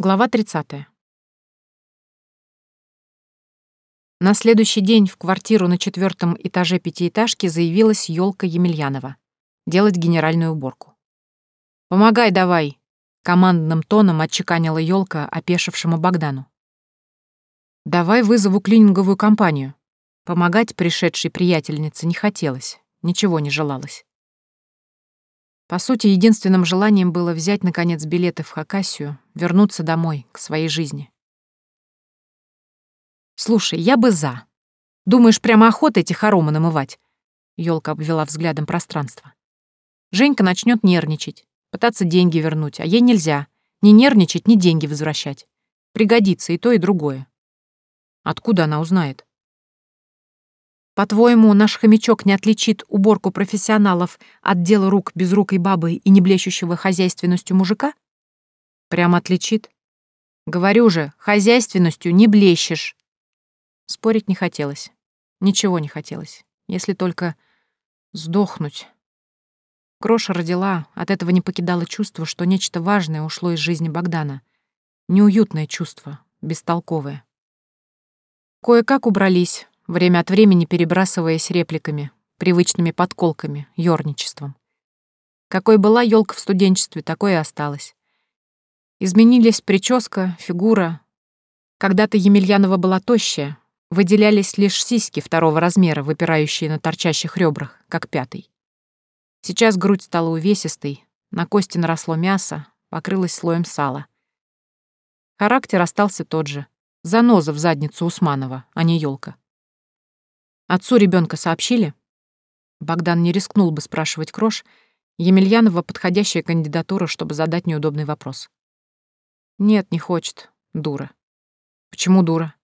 Глава 30. На следующий день в квартиру на четвертом этаже пятиэтажки заявилась Ёлка Емельянова делать генеральную уборку. «Помогай давай!» — командным тоном отчеканила Ёлка опешившему Богдану. «Давай вызову клининговую компанию». Помогать пришедшей приятельнице не хотелось, ничего не желалось. По сути, единственным желанием было взять, наконец, билеты в Хакасию, вернуться домой, к своей жизни. «Слушай, я бы за. Думаешь, прямо охота эти хоромы намывать?» Ёлка обвела взглядом пространство. Женька начнет нервничать, пытаться деньги вернуть, а ей нельзя. Ни нервничать, ни деньги возвращать. Пригодится и то, и другое. Откуда она узнает? По-твоему, наш хомячок не отличит уборку профессионалов от дела рук безрукой бабы и не блещущего хозяйственностью мужика? Прямо отличит. Говорю же, хозяйственностью не блещешь. Спорить не хотелось. Ничего не хотелось. Если только сдохнуть. Кроша родила, от этого не покидало чувство, что нечто важное ушло из жизни Богдана. Неуютное чувство, бестолковое. Кое-как убрались, время от времени перебрасываясь репликами, привычными подколками, ёрничеством. Какой была елка в студенчестве, такой и осталась. Изменились прическа, фигура. Когда-то Емельянова была тощая, выделялись лишь сиськи второго размера, выпирающие на торчащих ребрах, как пятый. Сейчас грудь стала увесистой, на кости наросло мясо, покрылось слоем сала. Характер остался тот же. Заноза в задницу Усманова, а не елка. Отцу ребенка сообщили? Богдан не рискнул бы спрашивать Крош. Емельянова подходящая кандидатура, чтобы задать неудобный вопрос. Нет, не хочет. Дура. Почему дура?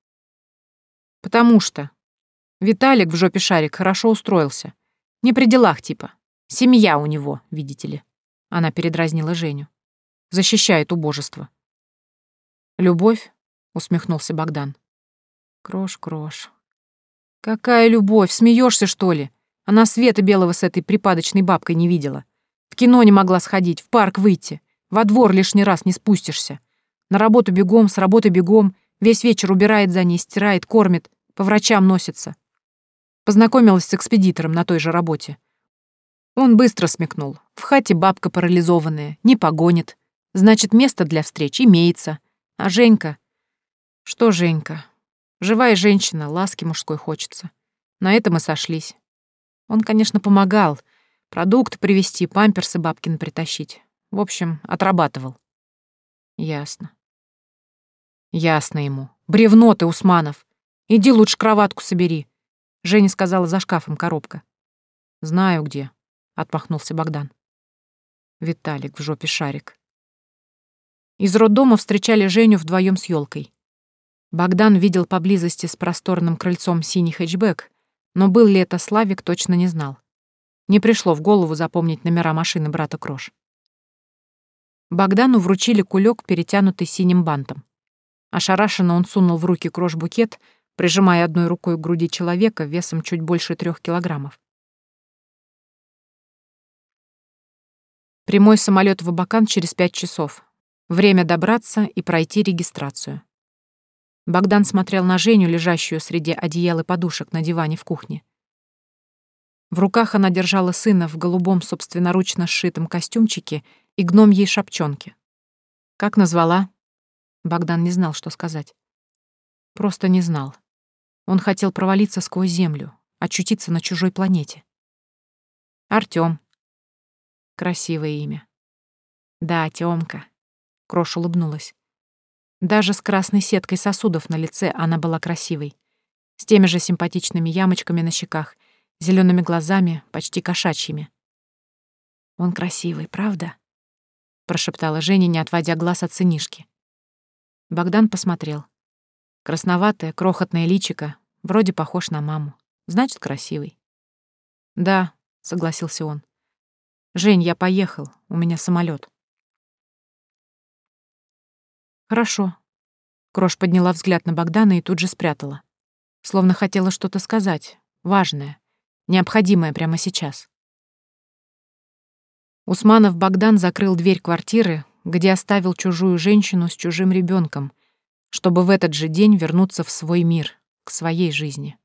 Потому что. Виталик в жопе шарик хорошо устроился. Не при делах типа. Семья у него, видите ли. Она передразнила Женю. Защищает убожество. Любовь? Усмехнулся Богдан. Крош, крош. «Какая любовь? Смеешься, что ли? Она света белого с этой припадочной бабкой не видела. В кино не могла сходить, в парк выйти. Во двор лишний раз не спустишься. На работу бегом, с работы бегом. Весь вечер убирает за ней, стирает, кормит, по врачам носится. Познакомилась с экспедитором на той же работе. Он быстро смекнул. В хате бабка парализованная, не погонит. Значит, место для встреч имеется. А Женька... Что Женька? Живая женщина, ласки мужской хочется. На этом мы сошлись. Он, конечно, помогал. Продукты привезти, памперсы бабкин притащить. В общем, отрабатывал. Ясно. Ясно ему. Бревно ты, Усманов. Иди лучше кроватку собери. Женя сказала за шкафом коробка. Знаю где, отмахнулся Богдан. Виталик в жопе шарик. Из роддома встречали Женю вдвоем с елкой. Богдан видел поблизости с просторным крыльцом синий хэтчбэк, но был ли это Славик, точно не знал. Не пришло в голову запомнить номера машины брата Крош. Богдану вручили кулек, перетянутый синим бантом. Ошарашенно он сунул в руки крош-букет, прижимая одной рукой к груди человека весом чуть больше трех килограммов. Прямой самолет в Абакан через пять часов. Время добраться и пройти регистрацию. Богдан смотрел на Женю, лежащую среди одеял и подушек на диване в кухне. В руках она держала сына в голубом собственноручно сшитом костюмчике и гномьей шапчонке. Как назвала? Богдан не знал, что сказать. Просто не знал. Он хотел провалиться сквозь землю, очутиться на чужой планете. Артём. Красивое имя. Да, Тёмка. Крош улыбнулась. Даже с красной сеткой сосудов на лице она была красивой. С теми же симпатичными ямочками на щеках, зелеными глазами, почти кошачьими. «Он красивый, правда?» — прошептала Женя, не отводя глаз от сынишки. Богдан посмотрел. Красноватое, крохотное личико, вроде похож на маму. Значит, красивый. «Да», — согласился он. «Жень, я поехал, у меня самолет. «Хорошо». Крош подняла взгляд на Богдана и тут же спрятала. Словно хотела что-то сказать, важное, необходимое прямо сейчас. Усманов Богдан закрыл дверь квартиры, где оставил чужую женщину с чужим ребенком, чтобы в этот же день вернуться в свой мир, к своей жизни.